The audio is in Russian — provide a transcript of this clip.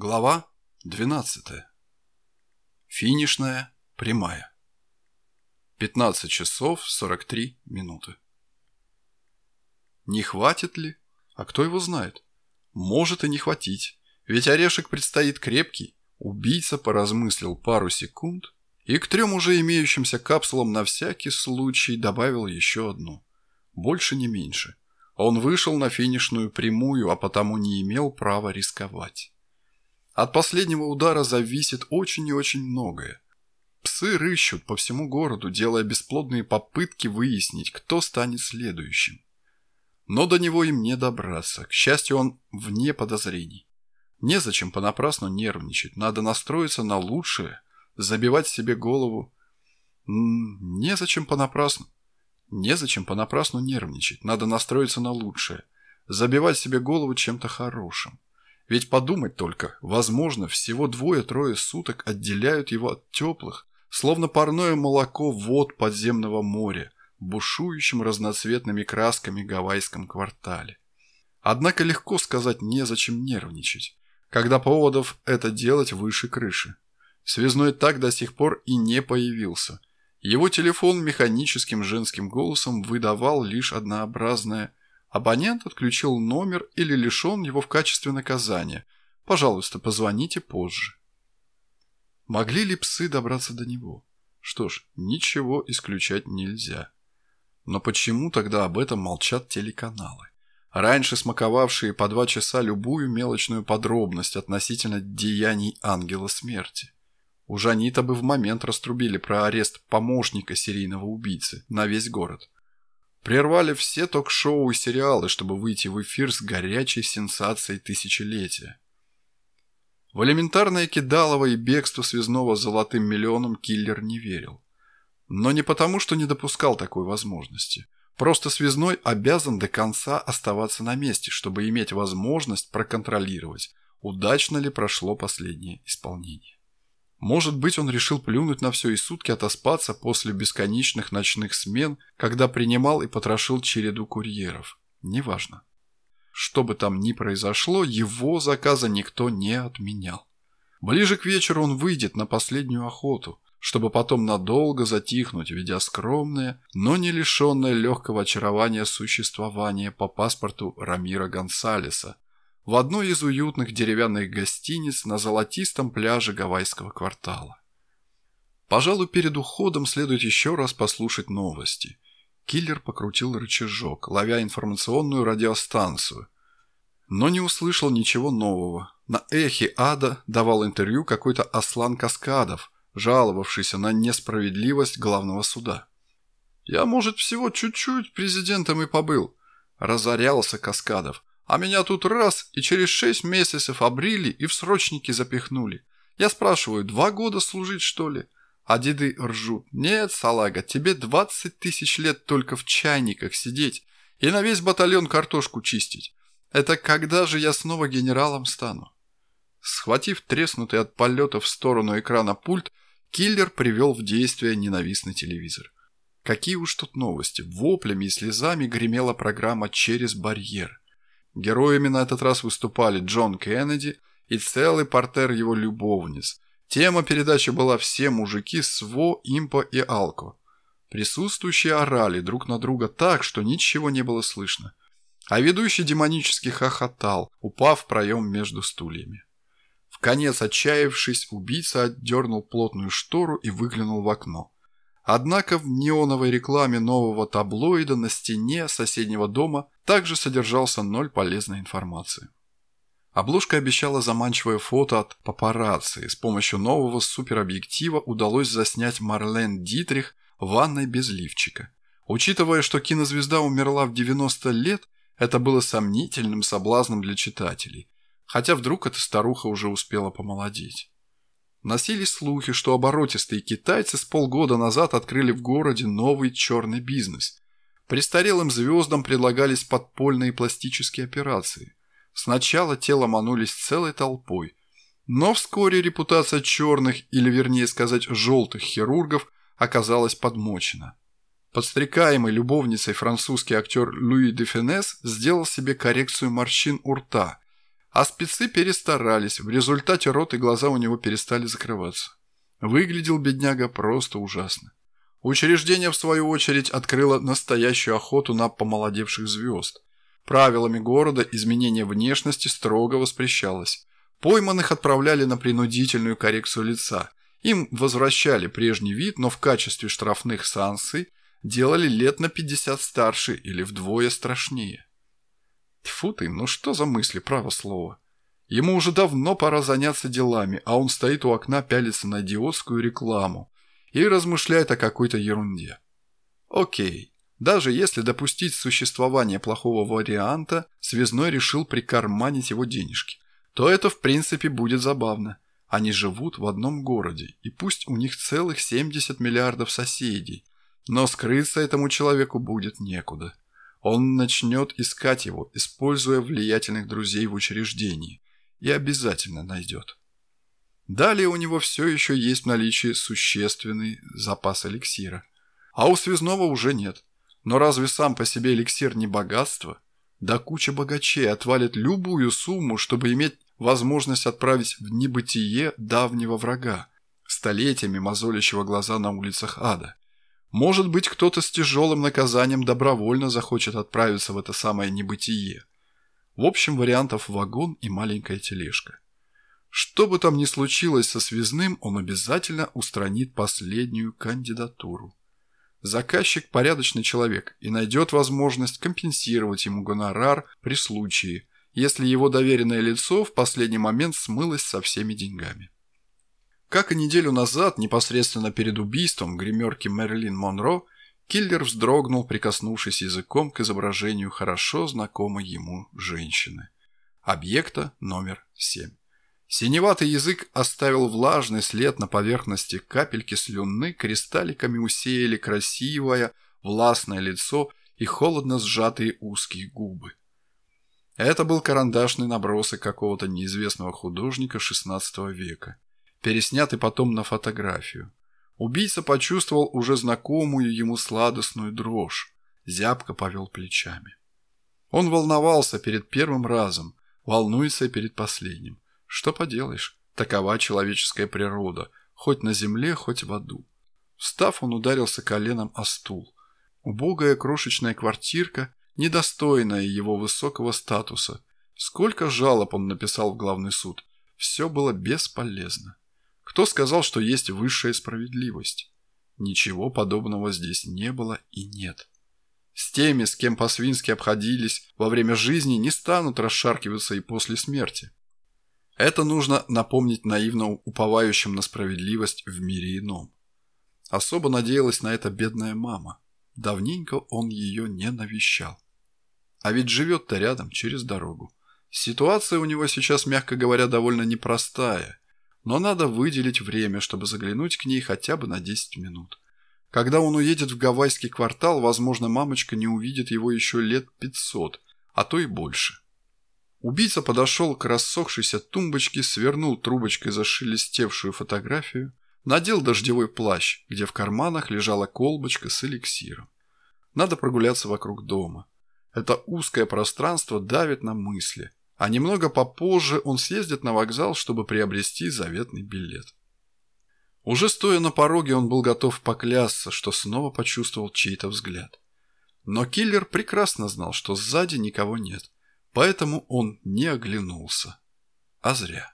Глава 12. Финишная прямая. 15 часов 43 минуты. Не хватит ли? А кто его знает? Может и не хватить. Ведь орешек предстоит крепкий. Убийца поразмыслил пару секунд и к трем уже имеющимся капсулам на всякий случай добавил еще одну. Больше не меньше. Он вышел на финишную прямую, а потому не имел права рисковать. От последнего удара зависит очень и очень многое. Псы рыщут по всему городу, делая бесплодные попытки выяснить, кто станет следующим. Но до него им не добраться. К счастью, он вне подозрений. Незачем понапрасну нервничать. Надо настроиться на лучшее, забивать себе голову. Незачем понапрасну. Незачем понапрасну нервничать. Надо настроиться на лучшее. Забивать себе голову чем-то хорошим. Ведь подумать только, возможно, всего двое-трое суток отделяют его от теплых, словно парное молоко вод подземного моря, бушующим разноцветными красками гавайском квартале. Однако легко сказать незачем нервничать, когда поводов это делать выше крыши. Связной так до сих пор и не появился. Его телефон механическим женским голосом выдавал лишь однообразное Абонент отключил номер или лишен его в качестве наказания. Пожалуйста, позвоните позже. Могли ли псы добраться до него? Что ж, ничего исключать нельзя. Но почему тогда об этом молчат телеканалы? Раньше смаковавшие по два часа любую мелочную подробность относительно деяний ангела смерти. У Жанита бы в момент раструбили про арест помощника серийного убийцы на весь город – Прервали все ток-шоу и сериалы, чтобы выйти в эфир с горячей сенсацией тысячелетия. В элементарное кидалово и бегство связного с золотым миллионом киллер не верил. Но не потому, что не допускал такой возможности. Просто связной обязан до конца оставаться на месте, чтобы иметь возможность проконтролировать, удачно ли прошло последнее исполнение. Может быть, он решил плюнуть на все и сутки отоспаться после бесконечных ночных смен, когда принимал и потрошил череду курьеров. Неважно. Что бы там ни произошло, его заказа никто не отменял. Ближе к вечеру он выйдет на последнюю охоту, чтобы потом надолго затихнуть, ведя скромное, но не лишенное легкого очарования существование по паспорту Рамира Гонсалеса, в одной из уютных деревянных гостиниц на золотистом пляже гавайского квартала. Пожалуй, перед уходом следует еще раз послушать новости. Киллер покрутил рычажок, ловя информационную радиостанцию. Но не услышал ничего нового. На эхе ада давал интервью какой-то Аслан Каскадов, жаловавшийся на несправедливость главного суда. «Я, может, всего чуть-чуть президентом и побыл», – разорялся Каскадов. А меня тут раз и через шесть месяцев обрили и в срочники запихнули. Я спрашиваю, два года служить что ли? А деды ржут. Нет, салага, тебе двадцать тысяч лет только в чайниках сидеть и на весь батальон картошку чистить. Это когда же я снова генералом стану? Схватив треснутый от полета в сторону экрана пульт, киллер привел в действие ненавистный телевизор. Какие уж тут новости. Воплями и слезами гремела программа «Через барьер». Героями на этот раз выступали Джон Кеннеди и целый портер его любовниц. Тема передачи была «Все мужики, СВО, Импо и Алко». Присутствующие орали друг на друга так, что ничего не было слышно. А ведущий демонически хохотал, упав в проем между стульями. В конец отчаявшись, убийца отдернул плотную штору и выглянул в окно. Однако в неоновой рекламе нового таблоида на стене соседнего дома также содержался ноль полезной информации. Обложка обещала заманчивое фото от папарацци. С помощью нового суперобъектива удалось заснять Марлен Дитрих в ванной без лифчика. Учитывая, что кинозвезда умерла в 90 лет, это было сомнительным соблазном для читателей. Хотя вдруг эта старуха уже успела помолодеть. Носились слухи, что оборотистые китайцы с полгода назад открыли в городе новый черный бизнес. Престарелым звездам предлагались подпольные пластические операции. Сначала те ломанулись целой толпой. Но вскоре репутация черных, или вернее сказать желтых хирургов, оказалась подмочена. Подстрекаемый любовницей французский актер Луи де Фенес сделал себе коррекцию морщин у рта, А спецы перестарались, в результате рот и глаза у него перестали закрываться. Выглядел бедняга просто ужасно. Учреждение, в свою очередь, открыло настоящую охоту на помолодевших звезд. Правилами города изменение внешности строго воспрещалось. Пойманных отправляли на принудительную коррекцию лица. Им возвращали прежний вид, но в качестве штрафных санкций делали лет на 50 старше или вдвое страшнее. Тьфу ты, ну что за мысли, право слово. Ему уже давно пора заняться делами, а он стоит у окна, пялится на идиотскую рекламу и размышляет о какой-то ерунде. Окей, даже если допустить существование плохого варианта, связной решил прикарманить его денежки, то это в принципе будет забавно. Они живут в одном городе, и пусть у них целых 70 миллиардов соседей, но скрыться этому человеку будет некуда. Он начнет искать его, используя влиятельных друзей в учреждении, и обязательно найдет. Далее у него все еще есть в наличии существенный запас эликсира. А у связного уже нет. Но разве сам по себе эликсир не богатство? Да куча богачей отвалит любую сумму, чтобы иметь возможность отправить в небытие давнего врага, столетиями мозолящего глаза на улицах ада. Может быть, кто-то с тяжелым наказанием добровольно захочет отправиться в это самое небытие. В общем, вариантов вагон и маленькая тележка. Что бы там ни случилось со связным, он обязательно устранит последнюю кандидатуру. Заказчик – порядочный человек и найдет возможность компенсировать ему гонорар при случае, если его доверенное лицо в последний момент смылось со всеми деньгами. Как и неделю назад, непосредственно перед убийством гримерки Мэрилин Монро, киллер вздрогнул, прикоснувшись языком к изображению хорошо знакомой ему женщины. Объекта номер семь. Синеватый язык оставил влажный след на поверхности капельки слюны, кристалликами усеяли красивое, властное лицо и холодно сжатые узкие губы. Это был карандашный набросок какого-то неизвестного художника XVI века переснятый потом на фотографию. Убийца почувствовал уже знакомую ему сладостную дрожь, зябко повел плечами. Он волновался перед первым разом, волнуется перед последним. Что поделаешь, такова человеческая природа, хоть на земле, хоть в аду. Встав, он ударился коленом о стул. Убогая крошечная квартирка, недостойная его высокого статуса. Сколько жалоб он написал в главный суд. Все было бесполезно. Кто сказал, что есть высшая справедливость? Ничего подобного здесь не было и нет. С теми, с кем по-свински обходились во время жизни, не станут расшаркиваться и после смерти. Это нужно напомнить наивно уповающим на справедливость в мире ином. Особо надеялась на это бедная мама. Давненько он ее не навещал. А ведь живет-то рядом, через дорогу. Ситуация у него сейчас, мягко говоря, довольно непростая – но надо выделить время, чтобы заглянуть к ней хотя бы на 10 минут. Когда он уедет в гавайский квартал, возможно, мамочка не увидит его еще лет 500, а то и больше. Убийца подошел к рассохшейся тумбочке, свернул трубочкой зашелестевшую фотографию, надел дождевой плащ, где в карманах лежала колбочка с эликсиром. Надо прогуляться вокруг дома. Это узкое пространство давит на мысли а немного попозже он съездит на вокзал, чтобы приобрести заветный билет. Уже стоя на пороге, он был готов поклясться, что снова почувствовал чей-то взгляд. Но киллер прекрасно знал, что сзади никого нет, поэтому он не оглянулся. А зря.